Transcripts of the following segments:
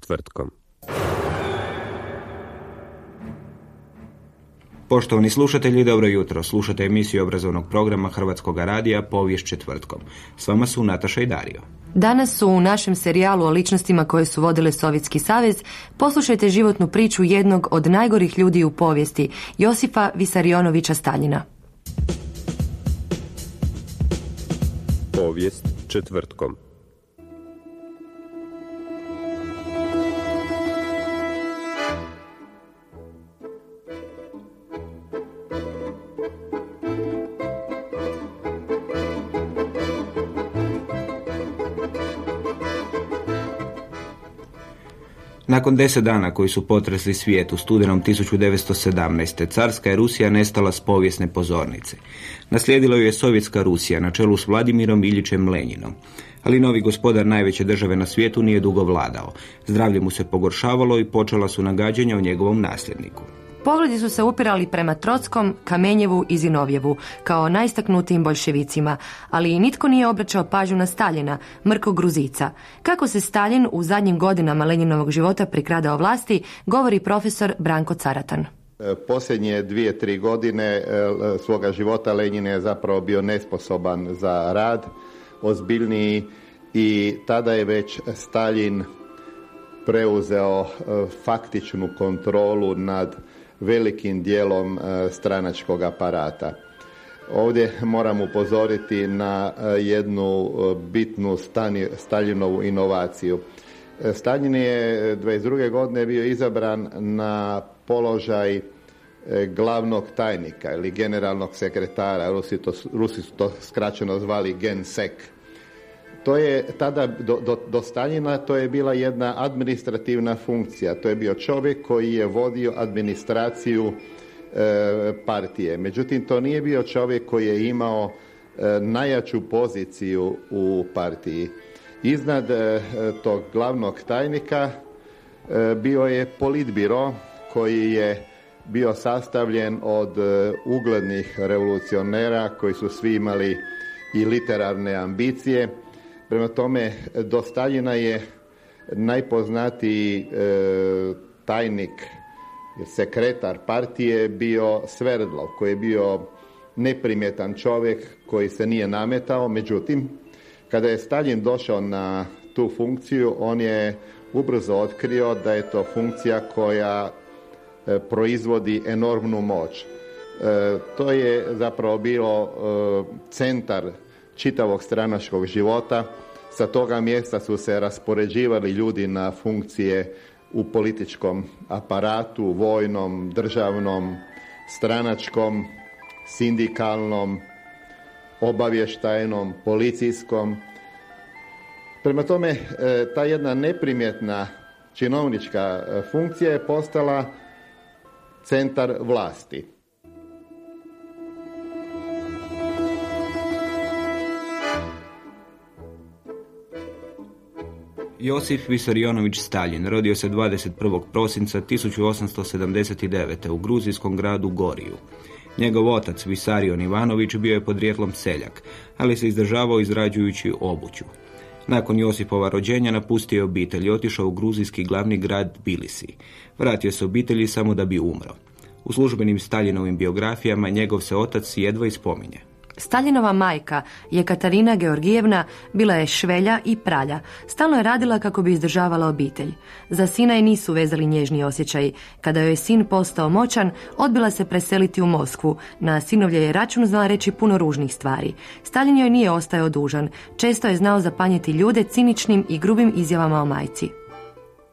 Četvrtkom. Poštovani slušatelji, dobro jutro. Slušate emisiju obrazovnog programa Hrvatskog radija Povijest četvrtkom. S vama su Nataša i Dario. Danas su u našem serijalu o ličnostima koje su vodile Sovjetski savez poslušajte životnu priču jednog od najgorih ljudi u povijesti, Josipa Visarionovića Staljina. Povijest četvrtkom. Nakon deset dana koji su potresli svijet u studenom 1917. carska je Rusija nestala s povijesne pozornice. Naslijedila ju je Sovjetska Rusija na čelu s Vladimirom Iljićem Lenjinom. Ali novi gospodar najveće države na svijetu nije dugo vladao. Zdravlje mu se pogoršavalo i počela su nagađanja o njegovom nasljedniku. Pogledi su se upirali prema Trockom, Kamenjevu i Zinovjevu, kao najstaknutijim bolševicima, ali nitko nije obraćao pažnju na Staljina, Mrko Gruzica. Kako se Stalin u zadnjim godinama Lenjinovog života prikradao vlasti, govori profesor Branko Caratan. E, posljednje dvije, tri godine e, svoga života Lenjin je zapravo bio nesposoban za rad, ozbiljniji i tada je već Stalin preuzeo e, faktičnu kontrolu nad velikim dijelom e, stranačkog aparata. Ovdje moram upozoriti na e, jednu e, bitnu Staljinovu inovaciju. Stalin je 22. godine bio izabran na položaj glavnog tajnika ili generalnog sekretara, Rusi, Rusi su to skraćeno zvali gensek to je tada do, do, do Staljina to je bila jedna administrativna funkcija. To je bio čovjek koji je vodio administraciju e, partije. Međutim, to nije bio čovjek koji je imao e, najjaču poziciju u partiji. Iznad e, tog glavnog tajnika bio je politbiro koji je bio sastavljen od uglednih revolucionera koji su svi imali i literarne ambicije Prema tome, do Staljina je najpoznatiji e, tajnik, sekretar partije bio Sverdlov, koji je bio neprimjetan čovjek koji se nije nametao. Međutim, kada je Stalin došao na tu funkciju, on je ubrzo otkrio da je to funkcija koja e, proizvodi enormnu moć. E, to je zapravo bilo centar čitavog stranačkog života. Sa toga mjesta su se raspoređivali ljudi na funkcije u političkom aparatu, vojnom, državnom, stranačkom, sindikalnom, obavještajnom, policijskom. Prema tome, e, ta jedna neprimjetna činovnička e, funkcija je postala centar vlasti. Josif Visarionović Stalin rodio se 21. prosinca 1879. u gruzijskom gradu Goriju. Njegov otac Visarion Ivanović bio je podrijetlom seljak, ali se izdržavao izrađujući obuću. Nakon Josipova rođenja napustio je obitelj i otišao u gruzijski glavni grad Bilisi. Vratio se obitelji samo da bi umro. U službenim Staljinovim biografijama njegov se otac jedva ispominje. Staljinova majka, je Katarina Georgijevna, bila je švelja i pralja. Stalno je radila kako bi izdržavala obitelj. Za sina je nisu vezali nježni osjećaji. Kada joj je sin postao moćan, odbila se preseliti u Moskvu. Na sinovlje je račun znala reći puno ružnih stvari. Stalin joj nije ostao dužan. Često je znao zapanjiti ljude ciničnim i grubim izjavama o majci.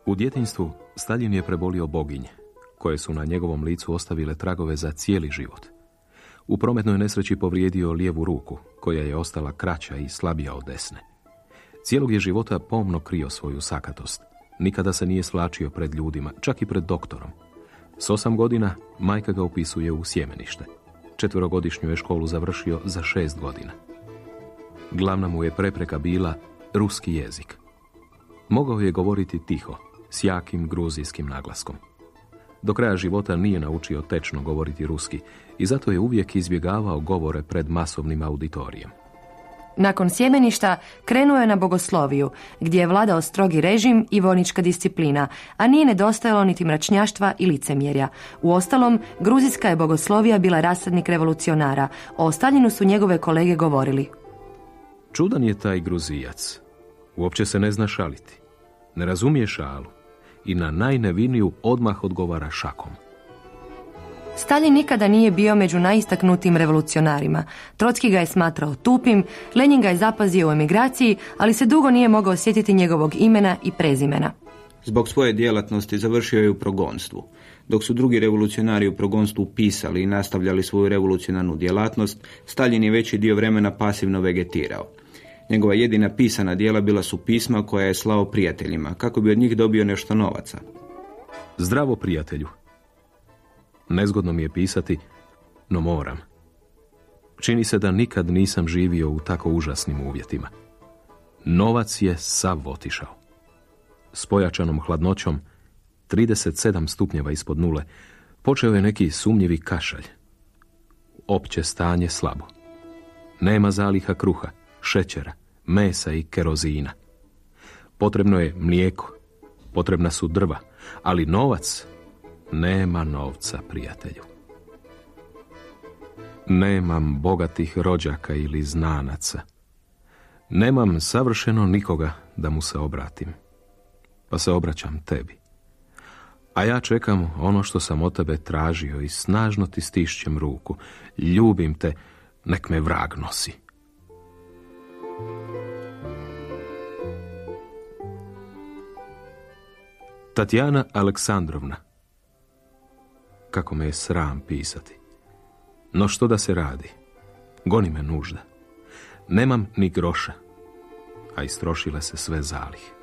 U djetinstvu Stalin je prebolio boginje, koje su na njegovom licu ostavile tragove za cijeli život. U prometnoj nesreći povrijedio lijevu ruku, koja je ostala kraća i slabija od desne. Cijelog je života pomno krio svoju sakatost. Nikada se nije svlačio pred ljudima, čak i pred doktorom. S osam godina majka ga upisuje u sjemenište. Četverogodišnju je školu završio za šest godina. Glavna mu je prepreka bila ruski jezik. Mogao je govoriti tiho, s jakim gruzijskim naglaskom. Do kraja života nije naučio tečno govoriti ruski i zato je uvijek izbjegavao govore pred masovnim auditorijem. Nakon sjemeništa krenuo je na bogosloviju, gdje je vladao strogi režim i vojnička disciplina, a nije nedostajalo niti mračnjaštva i licemjerja. U ostalom, gruzijska je bogoslovija bila rasadnik revolucionara. O Staljinu su njegove kolege govorili. Čudan je taj gruzijac. Uopće se ne zna šaliti. Ne razumije šalu i na najneviniju odmah odgovara šakom. Stalin nikada nije bio među najistaknutim revolucionarima. Trotski ga je smatrao tupim, Lenin ga je zapazio u emigraciji, ali se dugo nije mogao sjetiti njegovog imena i prezimena. Zbog svoje djelatnosti završio je u progonstvu. Dok su drugi revolucionari u progonstvu pisali i nastavljali svoju revolucionarnu djelatnost, Stalin je veći dio vremena pasivno vegetirao. Njegova jedina pisana dijela bila su pisma koja je slao prijateljima, kako bi od njih dobio nešto novaca. Zdravo prijatelju. Nezgodno mi je pisati, no moram. Čini se da nikad nisam živio u tako užasnim uvjetima. Novac je sav otišao. S pojačanom hladnoćom, 37 stupnjeva ispod nule, počeo je neki sumnjivi kašalj. Opće stanje slabo. Nema zaliha kruha, šećera, mesa i kerozina. Potrebno je mlijeko, potrebna su drva, ali novac nema novca, prijatelju. Nemam bogatih rođaka ili znanaca. Nemam savršeno nikoga da mu se obratim. Pa se obraćam tebi. A ja čekam ono što sam od tebe tražio i snažno ti stišćem ruku. Ljubim te, nek me vrag nosi. Tatjana Aleksandrovna. Kako me je sram pisati. No što da se radi? Goni me nužda. Nemam ni groša, a istrošile se sve zalih.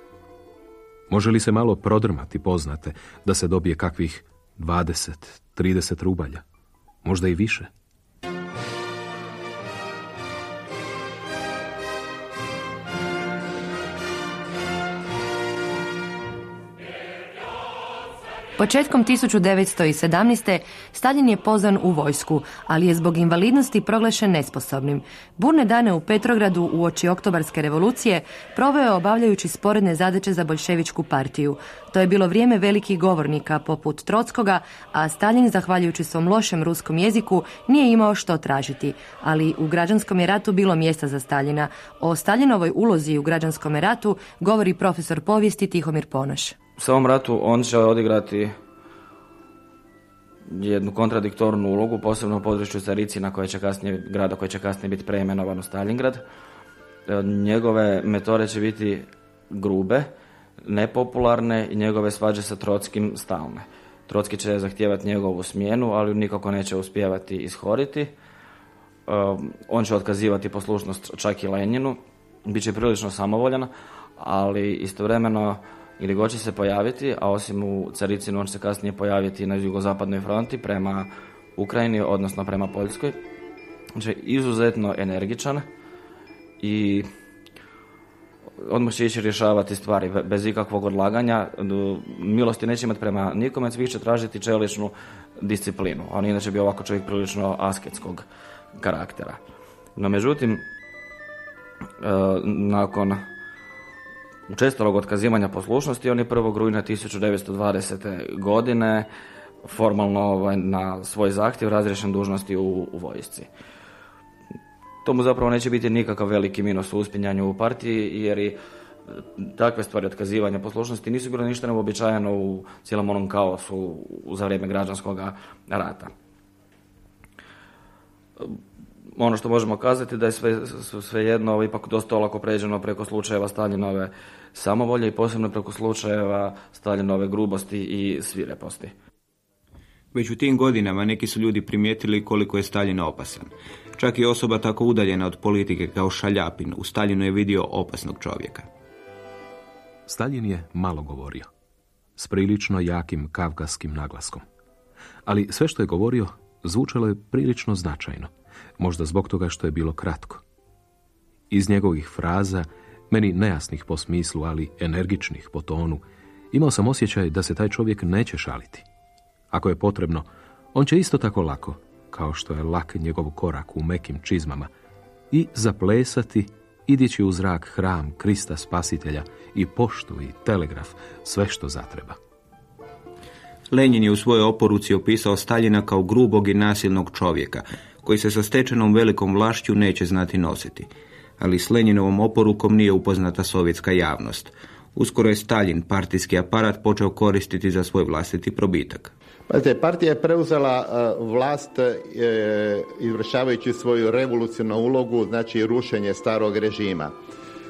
Može li se malo prodrmati, poznate, da se dobije kakvih 20, 30 rubalja? Možda i više? Početkom 1917. Stalin je pozvan u vojsku, ali je zbog invalidnosti proglašen nesposobnim. Burne dane u Petrogradu u oči oktobarske revolucije proveo obavljajući sporedne zadaće za bolševičku partiju. To je bilo vrijeme velikih govornika poput Trockoga, a Stalin, zahvaljujući svom lošem ruskom jeziku, nije imao što tražiti. Ali u građanskom je ratu bilo mjesta za Staljina. O Staljinovoj ulozi u građanskom ratu govori profesor povijesti Tihomir Ponoš. U samom ratu on će odigrati jednu kontradiktornu ulogu, posebno u području Caricina, koje će kasnije, grada koji će kasnije biti preimenovan u Stalingrad. E, njegove metode će biti grube, nepopularne i njegove svađe sa Trotskim stalne. Trotski će zahtijevati njegovu smjenu, ali nikako neće uspijevati ishoriti. E, on će otkazivati poslušnost čak i Lenjinu, bit će prilično samovoljan, ali istovremeno ili god će se pojaviti, a osim u Caricinu on će se kasnije pojaviti na jugozapadnoj fronti prema Ukrajini, odnosno prema Poljskoj. Znači, izuzetno energičan i odmah će ići rješavati stvari bez ikakvog odlaganja. Milosti neće imati prema nikome, svi će tražiti čeličnu disciplinu. On inače bi ovako čovjek prilično asketskog karaktera. No međutim, e, nakon učestalog otkazivanja poslušnosti, on je 1. rujna 1920. godine formalno ovaj, na svoj zahtjev razriješen dužnosti u, u vojsci. to mu zapravo neće biti nikakav veliki minus u uspinjanju u partiji, jer i takve stvari otkazivanja poslušnosti nisu bilo ništa neobičajeno u cijelom onom kaosu za vrijeme građanskog rata. Ono što možemo kazati da je sve, sve jedno ipak dosta olako pređeno preko slučajeva Staljinove samovolje i posebno preko slučajeva Staljinove grubosti i svireposti. Već u tim godinama neki su ljudi primijetili koliko je Stalin opasan. Čak i osoba tako udaljena od politike kao Šaljapin u Staljinu je vidio opasnog čovjeka. Stalin je malo govorio, s prilično jakim kavkaskim naglaskom. Ali sve što je govorio zvučalo je prilično značajno, možda zbog toga što je bilo kratko. Iz njegovih fraza, meni nejasnih po smislu, ali energičnih po tonu, imao sam osjećaj da se taj čovjek neće šaliti. Ako je potrebno, on će isto tako lako, kao što je lak njegov korak u mekim čizmama, i zaplesati idjeći u zrak hram Krista Spasitelja i poštu i telegraf, sve što zatreba. Lenin je u svojoj oporuci opisao Staljina kao grubog i nasilnog čovjeka, koji se sa stečenom velikom vlašću neće znati nositi. Ali s Leninovom oporukom nije upoznata sovjetska javnost. Uskoro je Stalin partijski aparat počeo koristiti za svoj vlastiti probitak. Pazite, partija je preuzela e, vlast e, izvršavajući svoju revolucionalnu ulogu, znači rušenje starog režima.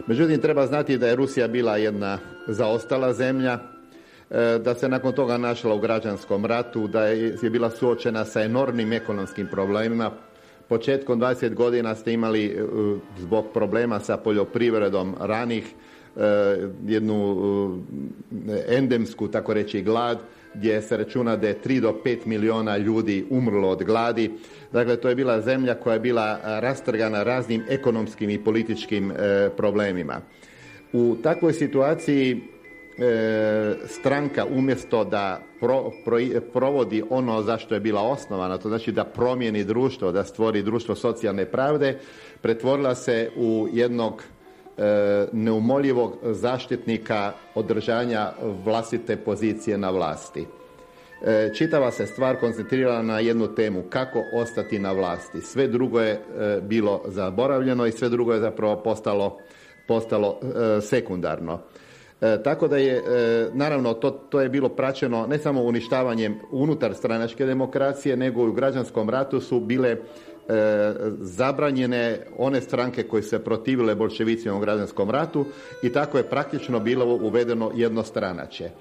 Međutim, treba znati da je Rusija bila jedna zaostala zemlja, da se nakon toga našla u građanskom ratu, da je, bila suočena sa enormnim ekonomskim problemima. Početkom 20 godina ste imali zbog problema sa poljoprivredom ranih jednu endemsku, tako reći, glad gdje se računa da je 3 do 5 miliona ljudi umrlo od gladi. Dakle, to je bila zemlja koja je bila rastrgana raznim ekonomskim i političkim e, problemima. U takvoj situaciji e, stranka umjesto da provodi ono za što je bila osnovana, to znači da promijeni društvo, da stvori društvo socijalne pravde, pretvorila se u jednog E, neumoljivog zaštitnika održanja vlastite pozicije na vlasti. E, čitava se stvar koncentrirala na jednu temu, kako ostati na vlasti. Sve drugo je e, bilo zaboravljeno i sve drugo je zapravo postalo, postalo sekundarno. Tako da je, naravno, to, to je bilo praćeno ne samo uništavanjem unutar stranačke demokracije, nego i u građanskom ratu su bile E, zabranjene one stranke koje se protivile bolševicima u građanskom ratu i tako je praktično bilo uvedeno jednostranačje.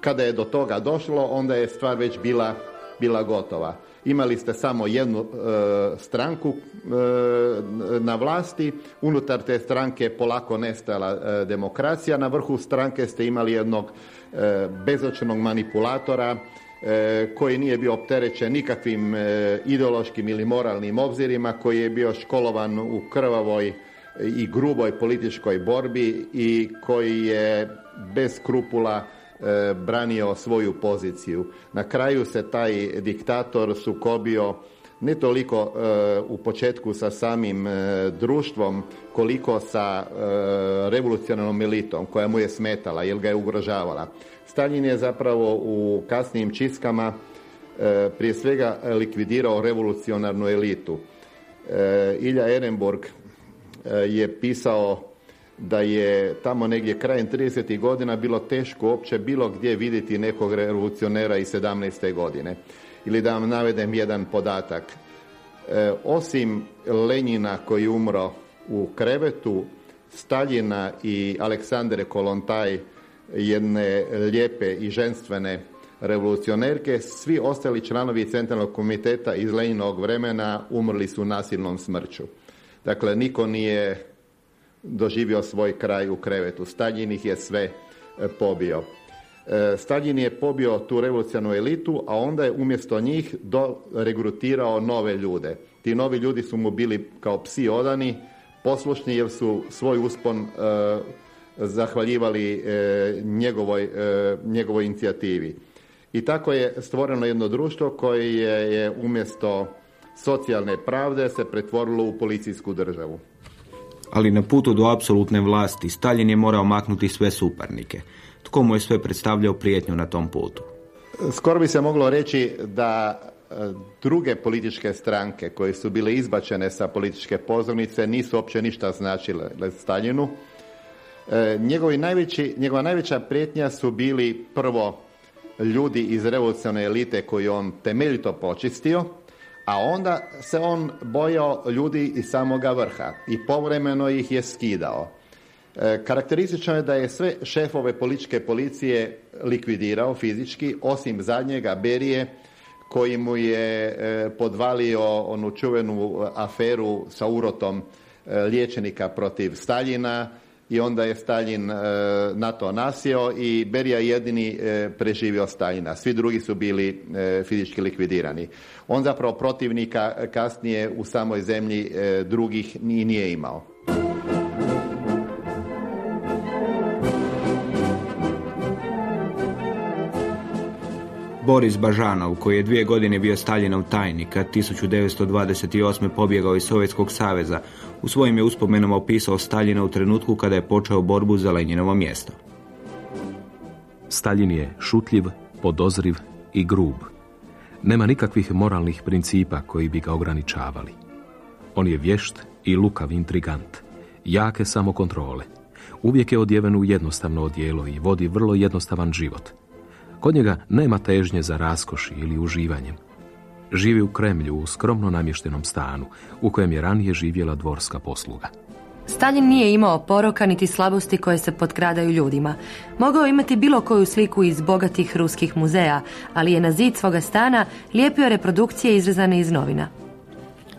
Kada je do toga došlo, onda je stvar već bila, bila gotova. Imali ste samo jednu e, stranku e, na vlasti, unutar te stranke polako nestala demokracija, na vrhu stranke ste imali jednog bezočnog manipulatora E, koji nije bio opterećen nikakvim e, ideološkim ili moralnim obzirima, koji je bio školovan u krvavoj i gruboj političkoj borbi i koji je bez skrupula e, branio svoju poziciju. Na kraju se taj diktator sukobio ne toliko u početku sa samim društvom koliko sa revolucionarnom elitom koja mu je smetala jer ga je ugrožavala. Stalin je zapravo u kasnijim čistkama e, prije svega likvidirao revolucionarnu elitu. E, Ilja Ehrenburg e, je pisao da je tamo negdje krajem 30. godina bilo teško uopće bilo gdje vidjeti nekog revolucionera iz 17. godine. Ili da vam navedem jedan podatak. Osim Lenjina koji umro u krevetu, Staljina i Aleksandre Kolontaj jedne lijepe i ženstvene revolucionerke, svi ostali članovi centralnog komiteta iz Leninog vremena umrli su nasilnom smrću. Dakle, niko nije doživio svoj kraj u krevetu. Stalin ih je sve e, pobio. E, Stalin je pobio tu revolucionarnu elitu, a onda je umjesto njih do, regrutirao nove ljude. Ti novi ljudi su mu bili kao psi odani, poslušni jer su svoj uspon e, zahvaljivali e, njegovoj, e, njegovoj inicijativi. I tako je stvoreno jedno društvo koje je, je umjesto socijalne pravde se pretvorilo u policijsku državu. Ali na putu do apsolutne vlasti Stalin je morao maknuti sve suparnike. Tko mu je sve predstavljao prijetnju na tom putu? Skoro bi se moglo reći da druge političke stranke koje su bile izbačene sa političke pozornice nisu uopće ništa značile Staljinu. E, njegovi najveći, njegova najveća prijetnja su bili prvo ljudi iz revolucionarne elite koji on temeljito počistio, a onda se on bojao ljudi iz samoga vrha i povremeno ih je skidao. E, karakteristično je da je sve šefove političke policije likvidirao fizički, osim zadnjega Berije, koji mu je e, podvalio onu čuvenu aferu sa urotom e, liječenika protiv Staljina i onda je Stalin na to nasio i Berija jedini preživio Staljina. Svi drugi su bili fizički likvidirani. On zapravo protivnika kasnije u samoj zemlji drugih nije imao. Boris Bažanov, koji je dvije godine bio Staljinov tajnik, a 1928. pobjegao iz Sovjetskog saveza, u svojim je uspomenama opisao Staljina u trenutku kada je počeo borbu za Lenjinovo mjesto. Staljin je šutljiv, podozriv i grub. Nema nikakvih moralnih principa koji bi ga ograničavali. On je vješt i lukav intrigant, jake samokontrole. Uvijek je odjeven u jednostavno odijelo i vodi vrlo jednostavan život – Kod njega nema težnje za raskoši ili uživanjem. Živi u Kremlju u skromno namještenom stanu u kojem je ranije živjela dvorska posluga. Stalin nije imao poroka niti slabosti koje se potkradaju ljudima. Mogao imati bilo koju sliku iz bogatih ruskih muzeja, ali je na zid svoga stana lijepio reprodukcije izrezane iz novina.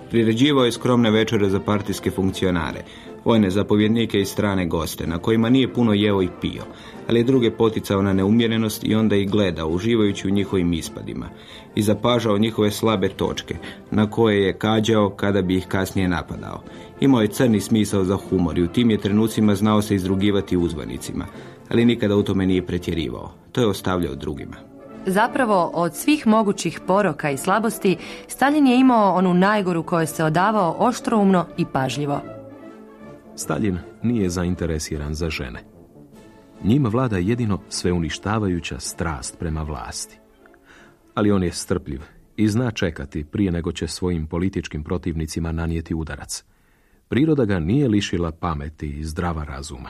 Priređivao je skromne večere za partijske funkcionare, vojne zapovjednike i strane goste, na kojima nije puno jeo i pio, ali je druge poticao na neumjerenost i onda ih gledao, uživajući u njihovim ispadima i zapažao njihove slabe točke, na koje je kađao kada bi ih kasnije napadao. Imao je crni smisao za humor i u tim je trenucima znao se izrugivati uzvanicima, ali nikada u tome nije pretjerivao. To je ostavljao drugima. Zapravo, od svih mogućih poroka i slabosti, Stalin je imao onu najgoru koju se odavao oštroumno i pažljivo. Stalin nije zainteresiran za žene. Njima vlada jedino sveuništavajuća strast prema vlasti. Ali on je strpljiv i zna čekati prije nego će svojim političkim protivnicima nanijeti udarac. Priroda ga nije lišila pameti i zdrava razuma.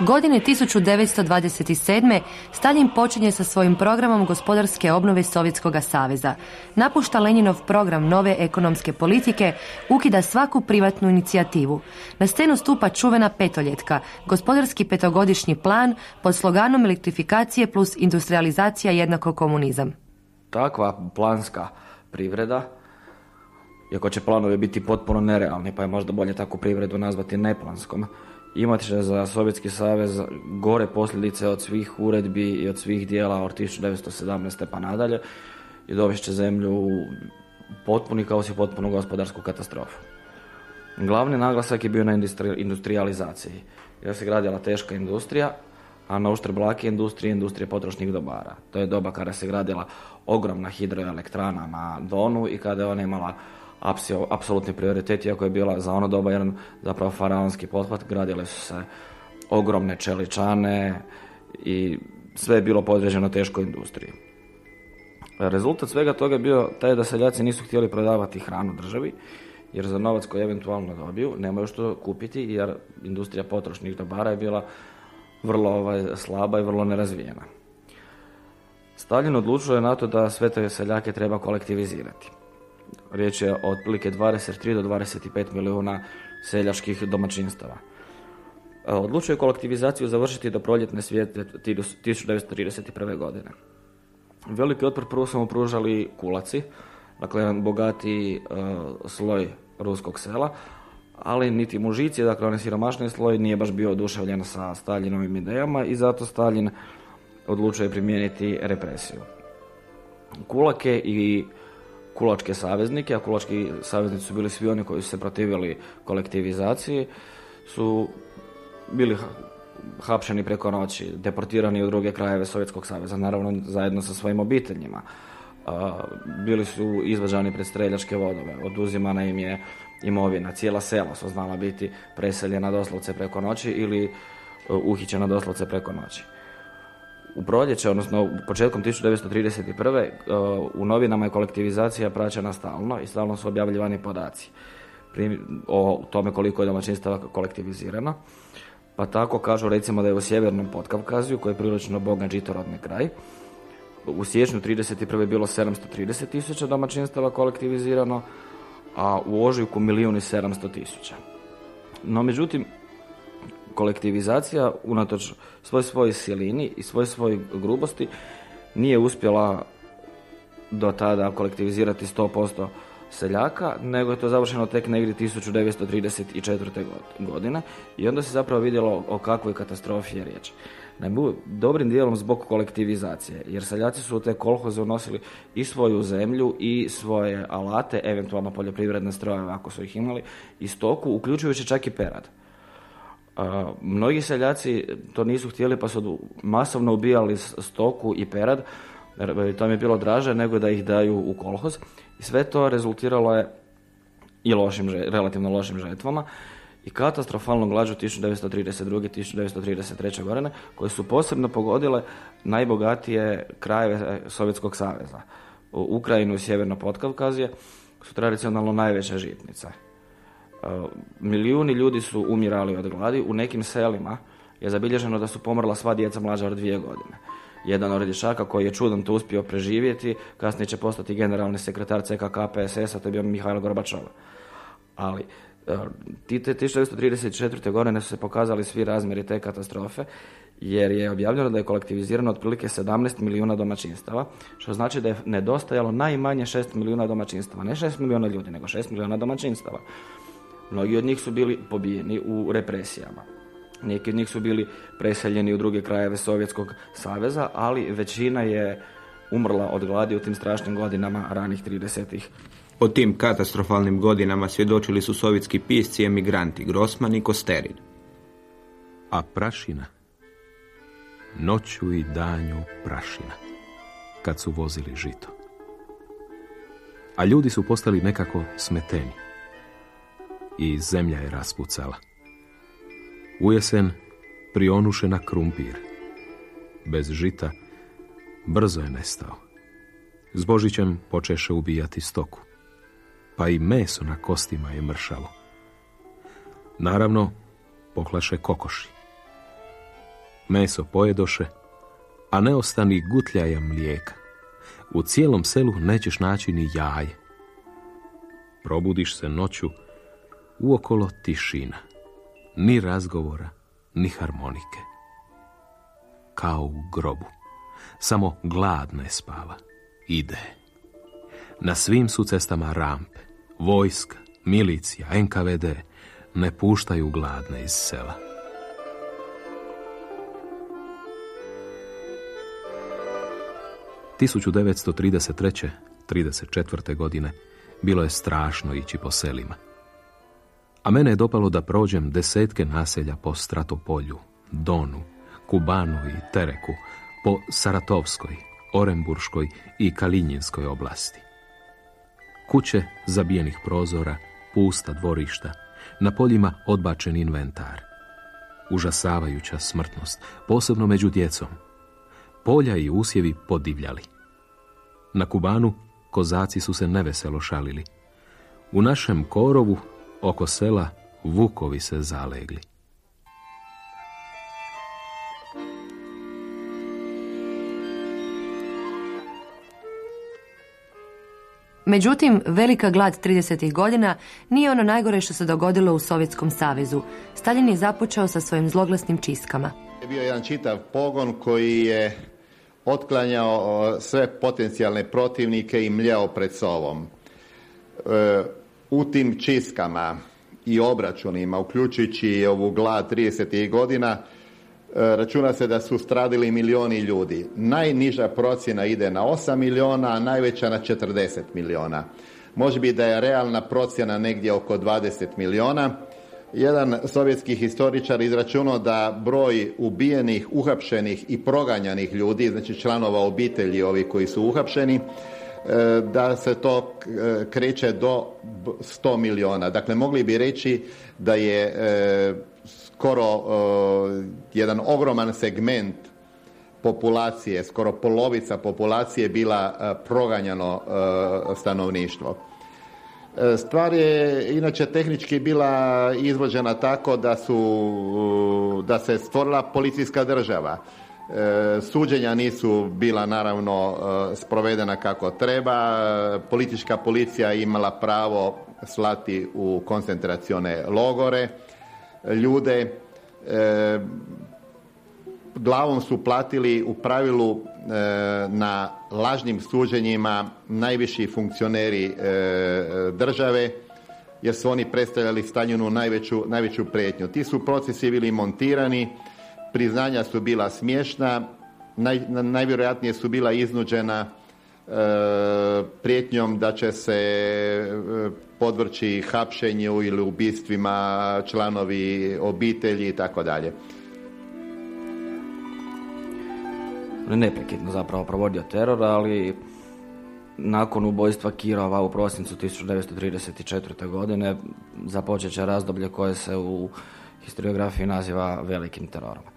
Godine 1927. Stalin počinje sa svojim programom gospodarske obnove Sovjetskog saveza. Napušta Leninov program nove ekonomske politike, ukida svaku privatnu inicijativu. Na scenu stupa čuvena petoljetka, gospodarski petogodišnji plan pod sloganom elektrifikacije plus industrializacija jednako komunizam. Takva planska privreda iako će planovi biti potpuno nerealni, pa je možda bolje takvu privredu nazvati neplanskom, imat će za Sovjetski savez gore posljedice od svih uredbi i od svih dijela od 1917. pa nadalje i dovešće zemlju u potpuni kao i potpunu gospodarsku katastrofu. Glavni naglasak je bio na industrializaciji, jer se gradila teška industrija, a na uštrb lake industrije, industrije potrošnih dobara. To je doba kada se gradila ogromna hidroelektrana na Donu i kada je ona imala apsolutni prioritet, iako je bila za ono doba jedan zapravo faraonski pothvat, gradile su se ogromne čeličane i sve je bilo podređeno teškoj industriji. Rezultat svega toga je bio taj da seljaci nisu htjeli prodavati hranu državi, jer za novac koji eventualno dobiju nemaju što kupiti, jer industrija potrošnih dobara je bila vrlo ovaj, slaba i vrlo nerazvijena. Stalin odlučuje na to da sve te seljake treba kolektivizirati. Riječ je o otprilike 23 do 25 milijuna seljačkih domaćinstava. E, odlučuje kolektivizaciju završiti do proljetne svijete 1931. godine. Veliki otpor prvo su mu pružali kulaci, dakle jedan bogati uh, sloj ruskog sela, ali niti mužici, dakle onaj siromašni sloj nije baš bio oduševljen sa Staljinovim idejama i zato Stalin odlučuje primijeniti represiju. Kulake i kulačke saveznike, a kulački saveznici su bili svi oni koji su se protivili kolektivizaciji, su bili hapšeni preko noći, deportirani u druge krajeve Sovjetskog saveza, naravno zajedno sa svojim obiteljima. Bili su izvađani pred streljačke vodove, oduzimana im je imovina. Cijela sela su znala biti preseljena doslovce preko noći ili e, uhićena doslovce preko noći. U proljeće, odnosno početkom 1931. E, u novinama je kolektivizacija praćena stalno i stalno su objavljivani podaci o tome koliko je domaćinstava kolektivizirano. Pa tako kažu recimo da je u sjevernom Podkavkaziju, koji je prilično bogan žitorodni kraj, u siječnju 31. bilo 730 tisuća domaćinstava kolektivizirano, a u ožujku milijun i 700 tisuća. No međutim, kolektivizacija unatoč svoj svoj silini i svoj svoj grubosti nije uspjela do tada kolektivizirati 100% seljaka, nego je to završeno tek negdje 1934. godine i onda se zapravo vidjelo o kakvoj katastrofi je riječ. Dobrim dijelom zbog kolektivizacije, jer seljaci su u te kolhoze unosili i svoju zemlju i svoje alate, eventualno poljoprivredne strojeve ako su ih imali, i stoku, uključujući čak i perad. Mnogi seljaci to nisu htjeli pa su masovno ubijali stoku i perad, to mi je bilo draže nego da ih daju u kolhoz. I sve to rezultiralo je i lošim, relativno lošim žetvama i katastrofalnom glađu 1932. 1933. godine koje su posebno pogodile najbogatije krajeve Sovjetskog saveza. Ukrajinu i Sjeverno Podkavkazije su tradicionalno najveća žitnica. E, milijuni ljudi su umirali od gladi, u nekim selima je zabilježeno da su pomrla sva djeca mlađa od dvije godine. Jedan od dječaka koji je čudom to uspio preživjeti, kasnije će postati generalni sekretar CKK PSS-a, to je bio Mihajlo Gorbačov. Ali ti 1934. godine su se pokazali svi razmjeri te katastrofe, jer je objavljeno da je kolektivizirano otprilike 17 milijuna domaćinstava, što znači da je nedostajalo najmanje 6 milijuna domaćinstava. Ne 6 milijuna ljudi, nego 6 milijuna domaćinstava. Mnogi od njih su bili pobijeni u represijama. Neki od njih su bili preseljeni u druge krajeve Sovjetskog saveza, ali većina je umrla od gladi u tim strašnim godinama ranih 30-ih o tim katastrofalnim godinama svjedočili su sovjetski pisci emigranti Grossman i Kosterin. A prašina? Noću i danju prašina, kad su vozili žito. A ljudi su postali nekako smeteni. I zemlja je raspucala. Ujesen prionuše krumpir. Bez žita brzo je nestao. S Božićem počeše ubijati stoku pa i meso na kostima je mršavo. Naravno, poklaše kokoši. Meso pojedoše, a ne ostani gutljaja mlijeka. U cijelom selu nećeš naći ni jaje. Probudiš se noću, uokolo tišina. Ni razgovora, ni harmonike. Kao u grobu. Samo glad ne spava. Ide. Na svim su cestama rampe. Vojska, milicija, NKVD ne puštaju gladne iz sela. ...1933. 34. godine bilo je strašno ići po selima. A mene je dopalo da prođem desetke naselja po Stratopolju, Donu, Kubanu i Tereku, po Saratovskoj, Oremburškoj i Kalinjinskoj oblasti. Kuće zabijenih prozora, pusta dvorišta, na poljima odbačen inventar. Užasavajuća smrtnost, posebno među djecom. Polja i usjevi podivljali. Na Kubanu kozaci su se neveselo šalili. U našem korovu oko sela vukovi se zalegli. Međutim, velika glad 30. godina nije ono najgore što se dogodilo u Sovjetskom savezu. Stalin je započeo sa svojim zloglasnim čistkama. Je bio jedan čitav pogon koji je otklanjao sve potencijalne protivnike i mljeo pred sobom. E, u tim čistkama i obračunima, uključujući i ovu glad 30. godina, E, računa se da su stradili milioni ljudi. Najniža procjena ide na 8 miliona, a najveća na 40 miliona. Može biti da je realna procjena negdje oko 20 miliona. Jedan sovjetski historičar izračunao da broj ubijenih, uhapšenih i proganjanih ljudi, znači članova obitelji ovi koji su uhapšeni, da se to kreće do 100 miliona. Dakle, mogli bi reći da je skoro jedan ogroman segment populacije, skoro polovica populacije bila proganjano stanovništvo. Stvar je inače tehnički bila izvođena tako da su da se stvorila policijska država. E, suđenja nisu bila naravno e, sprovedena kako treba. Politička policija imala pravo slati u koncentracione logore ljude. E, glavom su platili u pravilu na lažnim suđenjima najviši funkcioneri države jer su oni predstavljali Staljinu najveću, najveću prijetnju. Ti su procesi bili montirani priznanja su bila smiješna, naj, najvjerojatnije su bila iznuđena e, prijetnjom da će se e, podvrći hapšenju ili ubistvima članovi obitelji i tako dalje. Neprekidno zapravo provodio teror, ali nakon ubojstva Kirova u prosincu 1934. godine započet će razdoblje koje se u historiografiji naziva velikim terorom.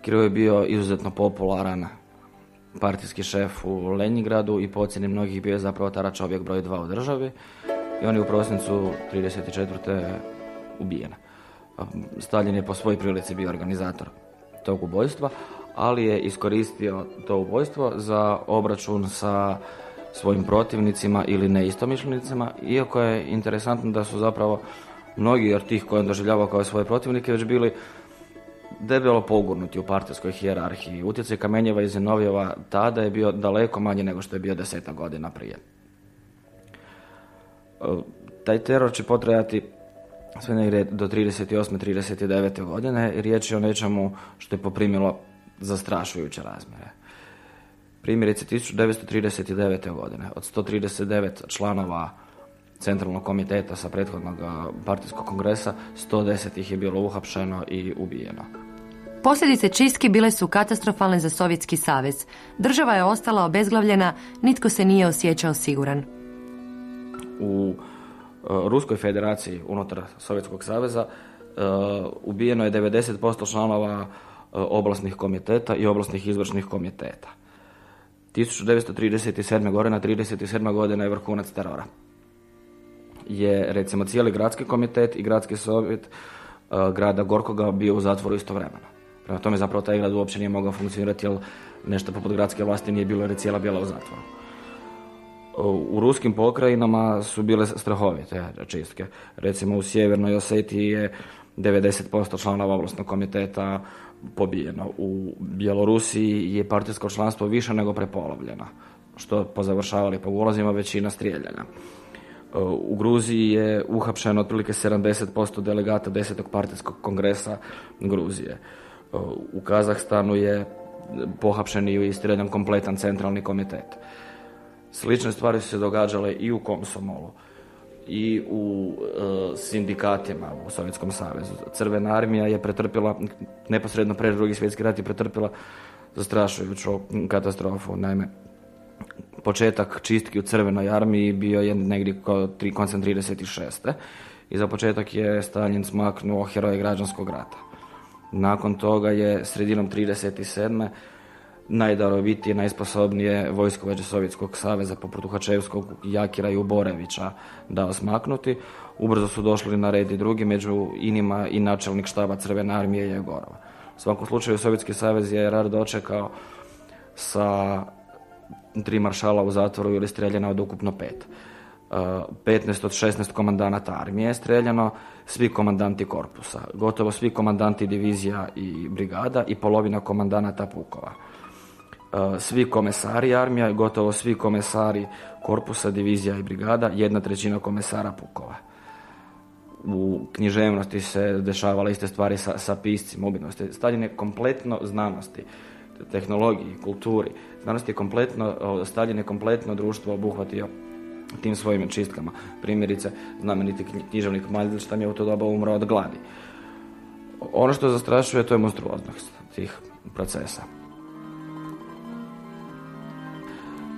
Kirov je bio izuzetno popularan partijski šef u Lenjingradu i po ocjeni mnogih bio je zapravo tada čovjek broj dva u državi i on je u prosincu 34. ubijen. Stalin je po svojoj prilici bio organizator tog ubojstva, ali je iskoristio to ubojstvo za obračun sa svojim protivnicima ili neistomišljenicima, iako je interesantno da su zapravo mnogi od tih koje on doživljavao kao svoje protivnike već bili debelo pogurnuti u partijskoj hijerarhiji. Utjecaj Kamenjeva i Zinovjeva tada je bio daleko manji nego što je bio deseta godina prije. E, taj teror će potrajati sve negdje do 38. 39. godine. Riječ je o nečemu što je poprimilo zastrašujuće razmjere. Primjerice 1939. godine od 139 članova centralnog komiteta sa prethodnog partijskog kongresa 110 ih je bilo uhapšeno i ubijeno. Posljedice čistki bile su katastrofalne za Sovjetski savez. Država je ostala obezglavljena, nitko se nije osjećao siguran. U e, Ruskoj federaciji unutar Sovjetskog saveza e, ubijeno je 90% članova e, oblasnih komiteta i oblasnih izvršnih komiteta. 1937. godina, 37. godina je vrhunac terora. Je recimo cijeli gradski komitet i gradski sovjet grada Gorkoga bio u zatvoru istovremeno. Prema tome zapravo taj grad uopće nije mogao funkcionirati jer nešto poput gradske vlasti nije bilo jer je cijela bila u zatvoru. U ruskim pokrajinama su bile strahovite čistke. Recimo u sjevernoj Osetiji je 90% članova oblastnog komiteta pobijeno. U Bjelorusiji je partijsko članstvo više nego prepolovljeno, što po završavali po ulazima većina strijeljanja. U Gruziji je uhapšeno otprilike 70% delegata desetog partijskog kongresa Gruzije u Kazahstanu je pohapšen i istredan kompletan centralni komitet. Slične stvari su se događale i u Komsomolu i u e, sindikatima u Sovjetskom savezu. Crvena armija je pretrpila, neposredno pred drugi svjetski rat je pretrpila zastrašujuću katastrofu. Naime, početak čistki u Crvenoj armiji bio je negdje koncem 36. I za početak je Stalin smaknuo heroje građanskog rata. Nakon toga je sredinom 37. najdarovitije, najsposobnije vojskovođe Sovjetskog saveza poput Uhačevskog, Jakira i Uborevića dao smaknuti. Ubrzo su došli na red i drugi, među inima i načelnik štaba Crvene armije Jegorova. U svakom slučaju Sovjetski savez je rad dočekao sa tri maršala u zatvoru ili streljena od ukupno pet. 15 od 16 komandanata armije je streljano, svi komandanti korpusa, gotovo svi komandanti divizija i brigada i polovina komandanata pukova. E, svi komesari armija, gotovo svi komesari korpusa, divizija i brigada, jedna trećina komesara pukova. U književnosti se dešavala iste stvari sa, sa piscima, umjetnosti. Stalin je kompletno znanosti, tehnologiji, kulturi. Znanosti je kompletno, Stalin je kompletno društvo obuhvatio tim svojim čistkama. Primjerice, znameniti književnik Mandelštam je u to doba umro od gladi. Ono što zastrašuje to je monstruoznost tih procesa.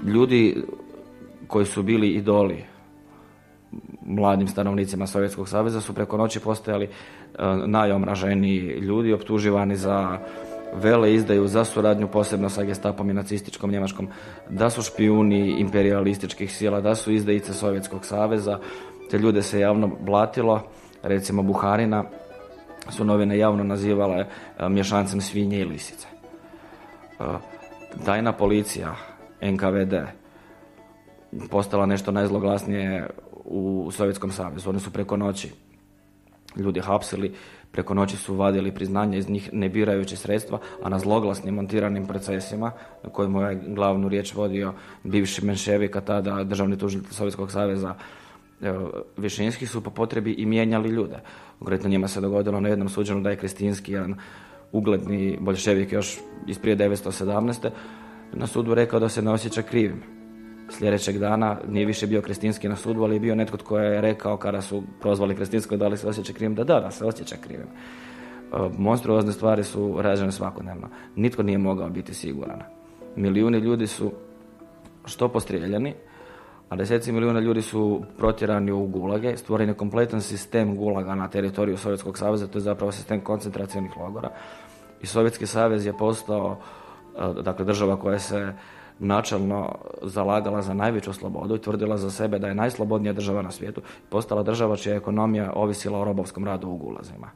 Ljudi koji su bili idoli mladim stanovnicima Sovjetskog saveza su preko noći postojali e, najomraženiji ljudi optuživani za vele izdaju za suradnju posebno sa gestapom i nacističkom njemačkom, da su špijuni imperialističkih sila, da su izdajice Sovjetskog saveza, te ljude se javno blatilo, recimo Buharina su novine javno nazivale e, mješancem svinje i lisice. E, tajna policija, NKVD, postala nešto najzloglasnije u Sovjetskom savezu. Oni su preko noći ljudi hapsili, preko noći su vadili priznanje iz njih ne birajući sredstva, a na zloglasnim montiranim procesima, na kojima je glavnu riječ vodio bivši menševik, a tada državni tužitelj Sovjetskog saveza Višinski su po potrebi i mijenjali ljude. Konkretno njima se dogodilo na jednom suđenu da je Kristinski, jedan ugledni boljševik još iz prije 1917. na sudu rekao da se ne osjeća krivim sljedećeg dana nije više bio Kristinski na sudu, ali je bio netko tko je rekao kada su prozvali Kristinskog da li se osjeća krivim, da da, da se osjeća krivim. E, monstruozne stvari su rađene svakodnevno. Nitko nije mogao biti siguran. Milijuni ljudi su što postrijeljeni, a deseci milijuna ljudi su protjerani u gulage, stvoren je kompletan sistem gulaga na teritoriju Sovjetskog saveza, to je zapravo sistem koncentracionih logora. I Sovjetski savez je postao e, dakle, država koja se načelno zalagala za najveću slobodu i tvrdila za sebe da je najslobodnija država na svijetu, postala država čija ekonomija ovisila o robovskom radu u gulazima.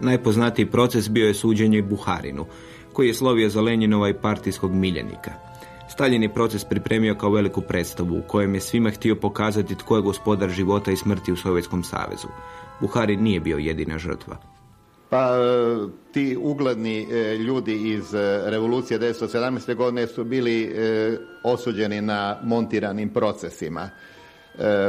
Najpoznatiji proces bio je suđenje Buharinu, koji je slovio za Lenjinova i partijskog miljenika – Stalin je proces pripremio kao veliku predstavu u kojem je svima htio pokazati tko je gospodar života i smrti u Sovjetskom savezu. Buhari nije bio jedina žrtva. Pa e, ti ugledni e, ljudi iz e, revolucije 1917. godine su bili osuđeni na montiranim procesima.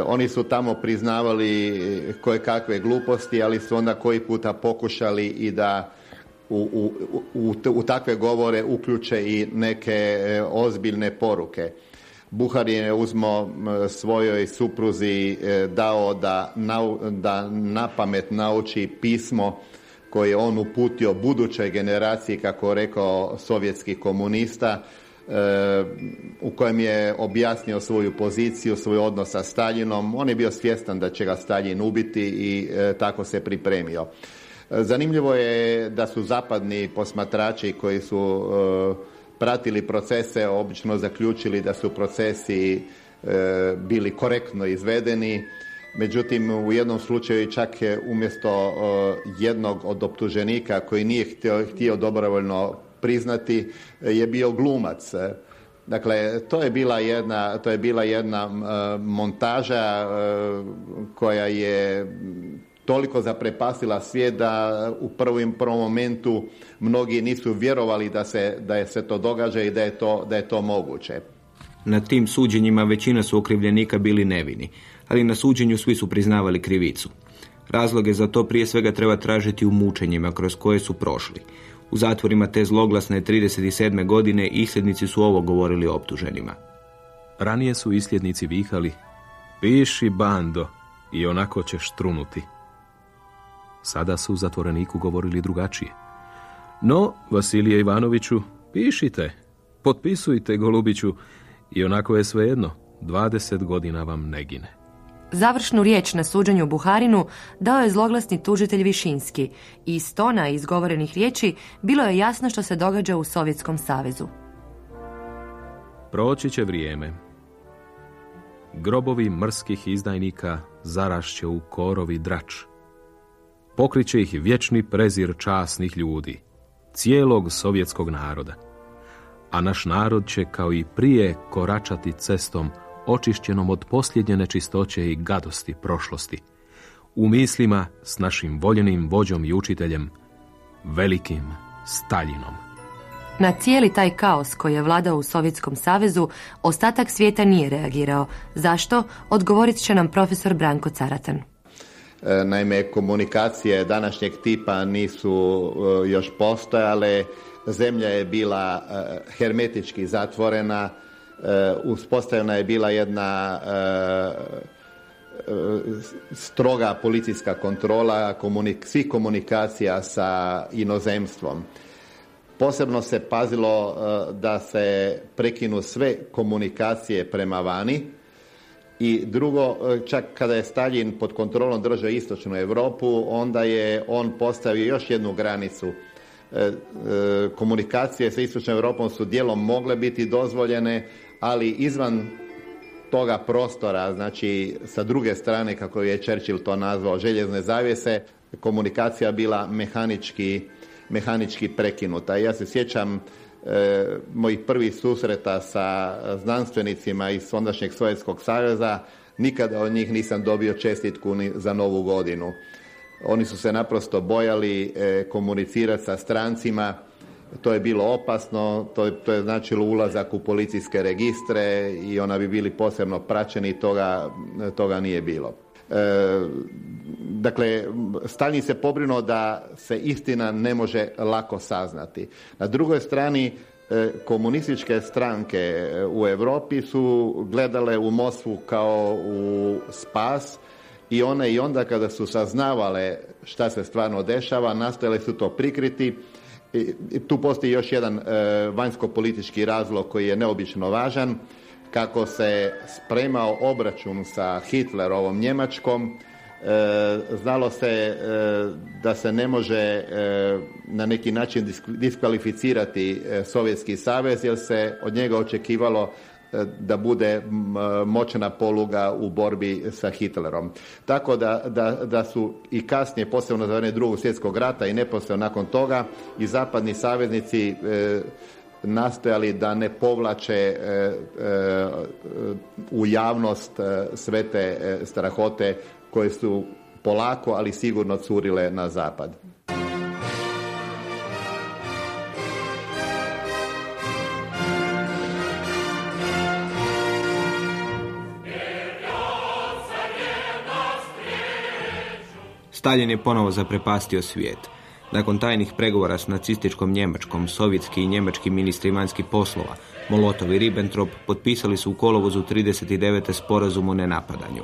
Oni su tamo priznavali koje kakve gluposti, ali su onda koji puta pokušali i da u, u, u, takve govore uključe i neke e, ozbiljne poruke. Buharin je uzmo svojoj supruzi e, dao da, da na pamet nauči pismo koje je on uputio budućoj generaciji, kako rekao, sovjetskih komunista, e, u kojem je objasnio svoju poziciju, svoj odnos sa Staljinom. On je bio svjestan da će ga Staljin ubiti i tako se pripremio. Zanimljivo je da su zapadni posmatrači koji su e, pratili procese obično zaključili da su procesi e, bili korektno izvedeni. Međutim, u jednom slučaju čak je umjesto e, jednog od optuženika koji nije htio, htio dobrovoljno priznati je bio glumac. Dakle, to je bila jedna, to je bila jedna montaža koja je toliko zaprepasila svijet da u prvim prvom momentu mnogi nisu vjerovali da se, da je se to događa i da je to, da je to moguće. Na tim suđenjima većina su okrivljenika bili nevini, ali na suđenju svi su priznavali krivicu. Razloge za to prije svega treba tražiti u mučenjima kroz koje su prošli. U zatvorima te zloglasne 37. godine isljednici su ovo govorili optuženima. Ranije su isljednici vihali Piši bando i onako ćeš trunuti. Sada su zatvoreniku govorili drugačije. No, Vasilije Ivanoviću, pišite, potpisujte Golubiću i onako je svejedno, 20 godina vam ne gine. Završnu riječ na suđenju Buharinu dao je zloglasni tužitelj Višinski i iz tona izgovorenih riječi bilo je jasno što se događa u Sovjetskom savezu. Proći će vrijeme. Grobovi mrskih izdajnika zarašće u korovi drač pokriće ih vječni prezir časnih ljudi, cijelog sovjetskog naroda. A naš narod će kao i prije koračati cestom očišćenom od posljednje nečistoće i gadosti prošlosti, u mislima s našim voljenim vođom i učiteljem, velikim Staljinom. Na cijeli taj kaos koji je vladao u Sovjetskom savezu, ostatak svijeta nije reagirao. Zašto? Odgovorit će nam profesor Branko Caratan. E, naime, komunikacije današnjeg tipa nisu e, još postojale, zemlja je bila e, hermetički zatvorena, uspostavljena je bila jedna stroga policijska kontrola komunik, svih komunikacija sa inozemstvom. Posebno se pazilo da se prekinu sve komunikacije prema vani, i drugo, čak kada je Stalin pod kontrolom držao istočnu Europu, onda je on postavio još jednu granicu. E, e, komunikacije sa istočnom Europom su dijelom mogle biti dozvoljene, ali izvan toga prostora, znači sa druge strane, kako je Churchill to nazvao, željezne zavjese, komunikacija bila mehanički, mehanički prekinuta. Ja se sjećam E, mojih prvih susreta sa znanstvenicima iz ondašnjeg Sovjetskog saveza, nikada od njih nisam dobio čestitku ni za novu godinu. Oni su se naprosto bojali e, komunicirati sa strancima, to je bilo opasno, to, to je značilo ulazak u policijske registre i ona bi bili posebno praćeni, toga, toga nije bilo. E, dakle, Stalin se pobrinuo da se istina ne može lako saznati. Na drugoj strani, e, komunističke stranke e, u Europi su gledale u Moskvu kao u spas i one i onda kada su saznavale šta se stvarno dešava, nastojale su to prikriti. I, tu postoji još jedan vanjsko-politički razlog koji je neobično važan kako se spremao obračun sa Hitlerovom Njemačkom, e, znalo se e, da se ne može e, na neki način diskvalificirati Sovjetski savez jer se od njega očekivalo da bude moćna poluga u borbi sa Hitlerom. Tako da, da, da su i kasnije, posebno za vrijeme drugog svjetskog rata i neposredno nakon toga, i zapadni saveznici nastojali da ne povlače e, e, u javnost e, sve te strahote koje su polako, ali sigurno curile na zapad. Stalin je ponovo zaprepastio svijet. Nakon tajnih pregovora s nacističkom Njemačkom, sovjetski i njemački ministri vanjskih poslova, Molotov i Ribbentrop potpisali su u kolovozu 39. sporazum o nenapadanju.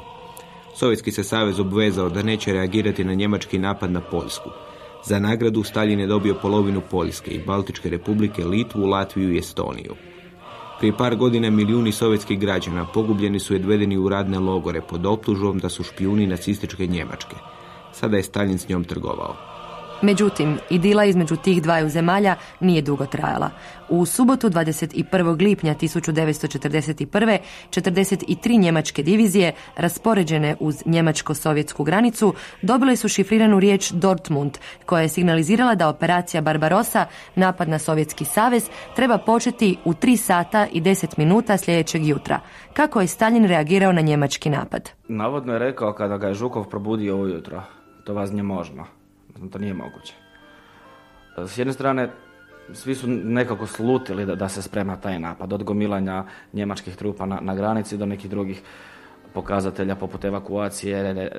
Sovjetski se savez obvezao da neće reagirati na njemački napad na Poljsku. Za nagradu Stalin je dobio polovinu Poljske i Baltičke republike, Litvu, Latviju i Estoniju. Prije par godina milijuni sovjetskih građana pogubljeni su i odvedeni u radne logore pod optužbom da su špijuni nacističke Njemačke. Sada je Stalin s njom trgovao. Međutim, idila između tih dvaju zemalja nije dugo trajala. U subotu 21. lipnja 1941. 43 njemačke divizije, raspoređene uz njemačko-sovjetsku granicu, dobile su šifriranu riječ Dortmund, koja je signalizirala da operacija Barbarossa, napad na Sovjetski savez, treba početi u 3 sata i 10 minuta sljedećeg jutra. Kako je Stalin reagirao na njemački napad? Navodno je rekao kada ga je Žukov probudio ujutro. To vas nije možno to nije moguće. S jedne strane, svi su nekako slutili da, da se sprema taj napad, od gomilanja njemačkih trupa na, na granici do nekih drugih pokazatelja poput evakuacije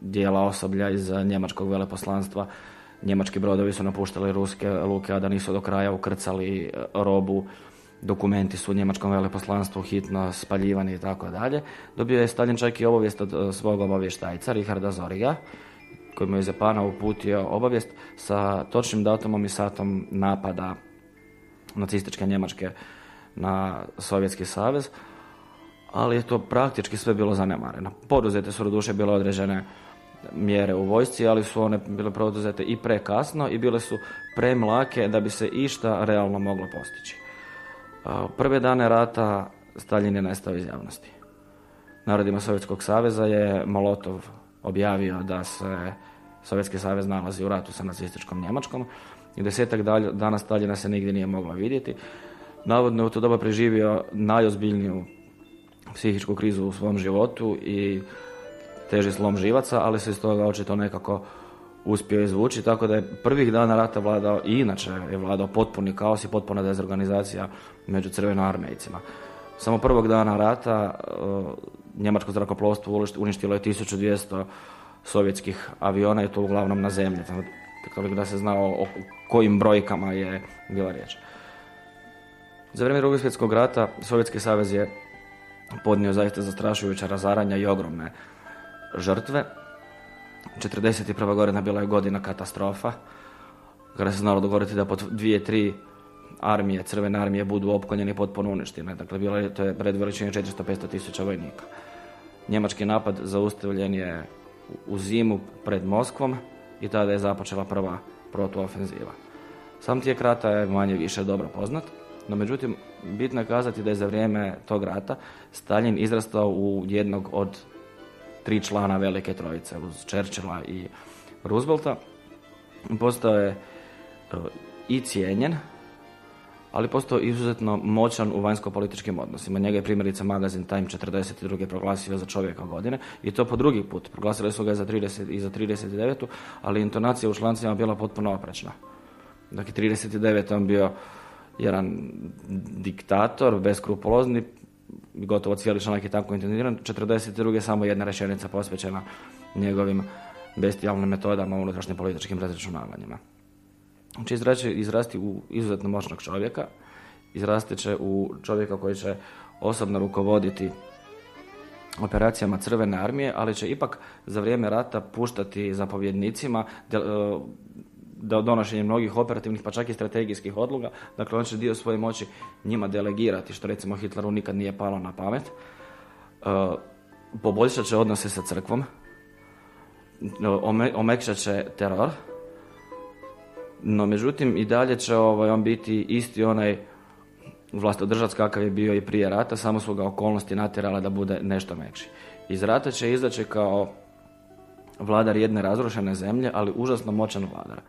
dijela osoblja iz njemačkog veleposlanstva. Njemački brodovi su napuštali ruske luke, a da nisu do kraja ukrcali e, robu. Dokumenti su u njemačkom veleposlanstvu hitno spaljivani i tako dalje. Dobio je Stalin čak i obavijest od e, svog obavještajca, Richarda Zoriga, koji mu je iz Japana uputio obavijest sa točnim datumom i satom napada nacističke Njemačke na Sovjetski savez, ali je to praktički sve bilo zanemareno. Poduzete su doduše bile određene mjere u vojsci, ali su one bile poduzete i prekasno i bile su premlake da bi se išta realno moglo postići. Prve dane rata Stalin je nestao iz javnosti. Narodima Sovjetskog saveza je Molotov objavio da se Sovjetski savez nalazi u ratu sa nacističkom Njemačkom i desetak dana Staljina se nigdje nije mogla vidjeti. Navodno je u to doba preživio najozbiljniju psihičku krizu u svom životu i teži slom živaca, ali se iz toga očito nekako uspio izvući, tako da je prvih dana rata vladao i inače je vladao potpuni kaos i potpuna dezorganizacija među crvenoarmejcima. Samo prvog dana rata njemačko zrakoplovstvo uništilo je 1200 sovjetskih aviona i to uglavnom na zemlji. Tako da se znao o kojim brojkama je bila riječ. Za vrijeme drugog svjetskog rata Sovjetski savez je podnio zaista zastrašujuća razaranja i ogromne žrtve. 41. godina bila je godina katastrofa, kada se znalo dogoditi da pod dvije, tri armije, crvene armije budu opkoljeni i potpuno uništene. Dakle, bilo je, to je red veličine 400-500 tisuća vojnika. Njemački napad zaustavljen je u zimu pred Moskvom i tada je započela prva protuofenziva. Sam tijek rata je manje više dobro poznat, no međutim bitno je kazati da je za vrijeme tog rata Stalin izrastao u jednog od tri člana velike trojice, uz Churchilla i Roosevelta. Postao je e, i cijenjen, ali postao izuzetno moćan u vanjsko-političkim odnosima. Njega je primjerice magazin Time 42. proglasio za čovjeka godine i to po drugi put. Proglasili su ga za 30, i za 39. ali intonacija u člancima bila potpuno oprečna. Dakle, 39. on bio jedan diktator, beskrupulozni, gotovo cijeli članak je tako intoniran. 42. samo jedna rečenica posvećena njegovim bestijalnim metodama unutrašnjim političkim razračunavanjima će izraći, izrasti u izuzetno moćnog čovjeka, izrasti će u čovjeka koji će osobno rukovoditi operacijama Crvene armije, ali će ipak za vrijeme rata puštati zapovjednicima e, da donošenje mnogih operativnih pa čak i strategijskih odluga, dakle on će dio svoje moći njima delegirati, što recimo Hitleru nikad nije palo na pamet. E, poboljšat će odnose sa crkvom, omekšat će teror, no, međutim, i dalje će ovaj, on biti isti onaj vlastodržac kakav je bio i prije rata, samo su ga okolnosti natjerala da bude nešto mekši. Iz rata će izaći kao vladar jedne razrušene zemlje, ali užasno moćan vladar.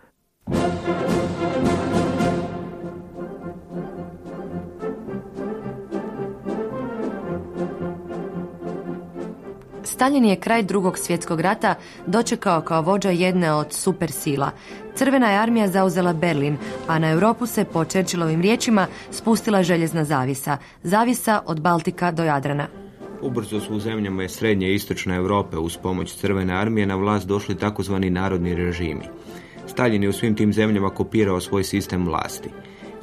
Stalin je kraj drugog svjetskog rata dočekao kao vođa jedne od supersila. Crvena je armija zauzela Berlin, a na Europu se po Čerčilovim riječima spustila željezna zavisa. Zavisa od Baltika do Jadrana. Ubrzo su u zemljama srednje i istočne Europe uz pomoć Crvene armije na vlast došli takozvani narodni režimi. Stalin je u svim tim zemljama kopirao svoj sistem vlasti.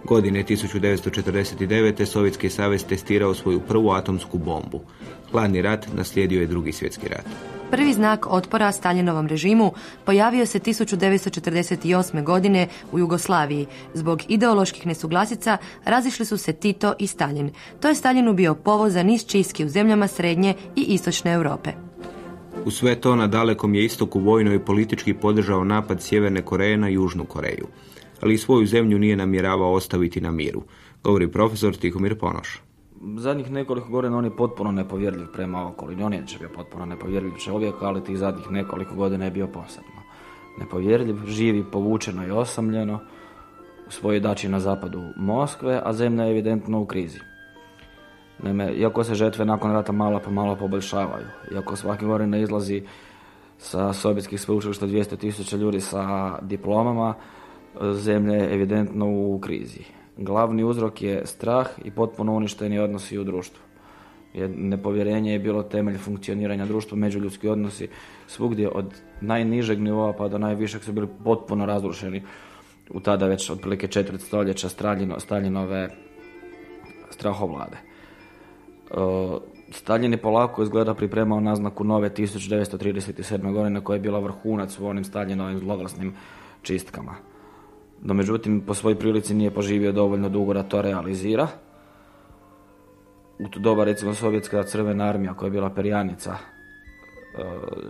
Godine 1949. Sovjetski savez testirao svoju prvu atomsku bombu. Hladni rat naslijedio je drugi svjetski rat. Prvi znak otpora Staljinovom režimu pojavio se 1948. godine u Jugoslaviji. Zbog ideoloških nesuglasica razišli su se Tito i Stalin. To je Staljinu bio povod za niz čiski u zemljama srednje i istočne Europe. U sve to na dalekom je istoku vojno i politički podržao napad Sjeverne Koreje na Južnu Koreju. Ali svoju zemlju nije namjeravao ostaviti na miru, govori profesor Tihomir Ponoš zadnjih nekoliko godina on je potpuno nepovjerljiv prema okolini. On je bio potpuno nepovjerljiv čovjek, ali tih zadnjih nekoliko godina je bio posebno. Nepovjerljiv, živi povučeno i osamljeno u svojoj dači na zapadu Moskve, a zemlja je evidentno u krizi. Naime, iako se žetve nakon rata malo po malo poboljšavaju, iako svake godine izlazi sa sovjetskih sveučilišta 200 tisuća ljudi sa diplomama, zemlja je evidentno u krizi. Glavni uzrok je strah i potpuno uništeni odnosi u društvu. Jer nepovjerenje je bilo temelj funkcioniranja društva, međuljudski odnosi svugdje od najnižeg nivoa pa do najvišeg su bili potpuno razrušeni u tada već otprilike četvrt stoljeća Staljinove strahovlade. Stalin je polako izgleda pripremao naznaku nove 1937. godine koja je bila vrhunac u onim Staljinovim zloglasnim čistkama no međutim po svojoj prilici nije poživio dovoljno dugo da to realizira. U to doba recimo Sovjetska crvena armija koja je bila perjanica e,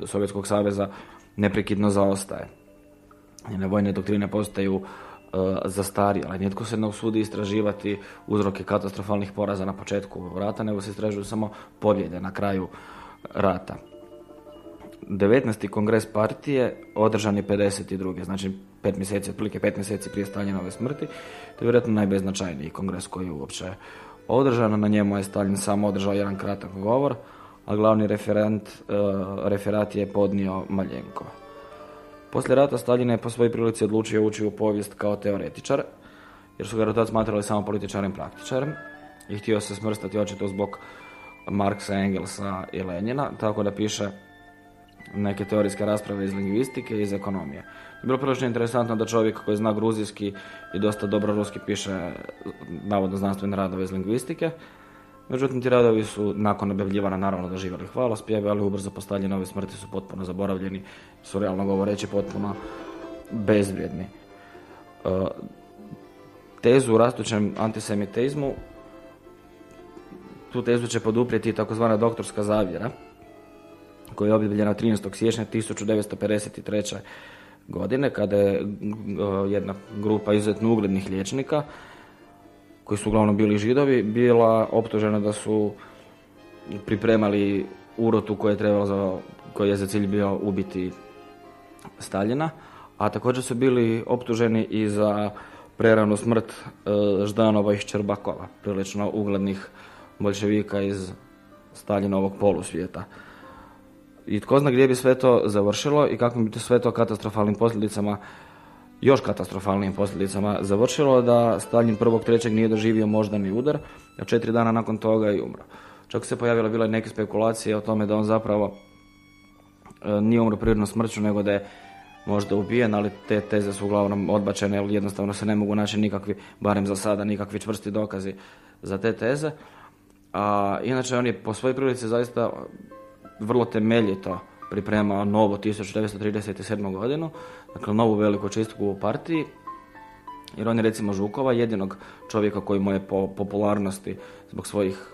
Sovjetskog saveza neprekidno zaostaje. Njene vojne doktrine postaju e, zastarjele. Nijetko se ne usudi istraživati uzroke katastrofalnih poraza na početku rata, nego se istražuju samo pobjede na kraju rata. 19. kongres partije održan je 52. Znači pet mjeseci, otprilike pet mjeseci prije Staljinove smrti. To je vjerojatno najbeznačajniji kongres koji je uopće održan. Na njemu je Stalin samo održao jedan kratak govor, a glavni referent, uh, referat je podnio Maljenko. Poslije rata Stalin je po svojoj prilici odlučio ući u povijest kao teoretičar, jer su ga rotac smatrali samo političarem praktičarem i htio se smrstati očito zbog Marksa, Engelsa i Lenjina, tako da piše neke teorijske rasprave iz lingvistike i iz ekonomije. Bilo prilično interesantno da čovjek koji zna gruzijski i dosta dobro ruski piše navodno znanstvene radove iz lingvistike. Međutim, ti radovi su nakon objavljivana naravno doživjeli hvalospjeve, ali ubrzo po Staljinove smrti su potpuno zaboravljeni, su realno govoreći potpuno bezvrijedni. E, tezu u rastućem antisemitizmu tu tezu će poduprijeti takozvana doktorska zavjera, koja je objavljena 13. siječnja 1953. godine, kada je jedna grupa izuzetno uglednih liječnika, koji su uglavnom bili židovi, bila optužena da su pripremali urotu koja je trebala za, koji je za cilj bio ubiti Staljina, a također su bili optuženi i za preranu smrt e, Ždanova i Ščerbakova, prilično uglednih bolševika iz Staljinovog polusvijeta. I tko zna gdje bi sve to završilo i kakvim bi to sve to katastrofalnim posljedicama, još katastrofalnim posljedicama završilo da Stalin prvog trećeg nije doživio moždani udar, a četiri dana nakon toga je umro. Čak se pojavile bile neke spekulacije o tome da on zapravo e, nije umro prirodnom smrću, nego da je možda ubijen, ali te teze su uglavnom odbačene, jer jednostavno se ne mogu naći nikakvi, barem za sada, nikakvi čvrsti dokazi za te teze. A inače on je po svojoj prilici zaista vrlo temeljito pripremao novo 1937. godinu, dakle novu veliku čistku u partiji, jer on je recimo Žukova, jedinog čovjeka koji mu je po popularnosti zbog svojih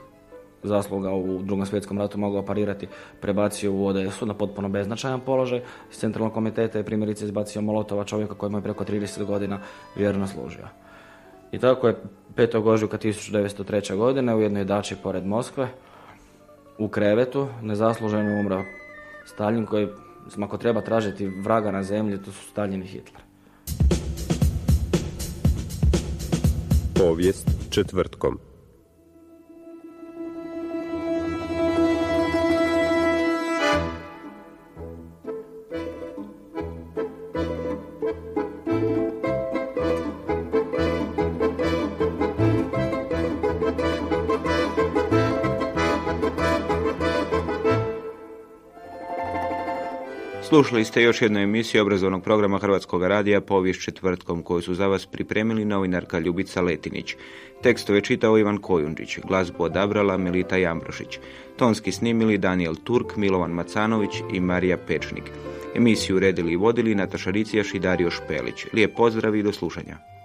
zasluga u drugom svjetskom ratu mogao parirati, prebacio u ODS-u na potpuno beznačajan položaj. Iz centralnog komiteta je primjerice izbacio Molotova čovjeka koji mu je preko 30 godina vjerno služio. I tako je 5. ožujka 1903. godine u jednoj dači pored Moskve u krevetu nezasluženo umro Stalin koji, ako treba tražiti vraga na zemlji, to su Stalin i Hitler. Povijest četvrtkom. Slušali ste još jednu emisiju obrazovnog programa Hrvatskog radija Povijest četvrtkom koju su za vas pripremili novinarka Ljubica Letinić. Tekstove čitao Ivan Kojundžić, glazbu odabrala Milita Jambrošić. Tonski snimili Daniel Turk, Milovan Macanović i Marija Pečnik. Emisiju redili i vodili Nataša Ricijaš i Dario Špelić. Lijep pozdrav i do slušanja.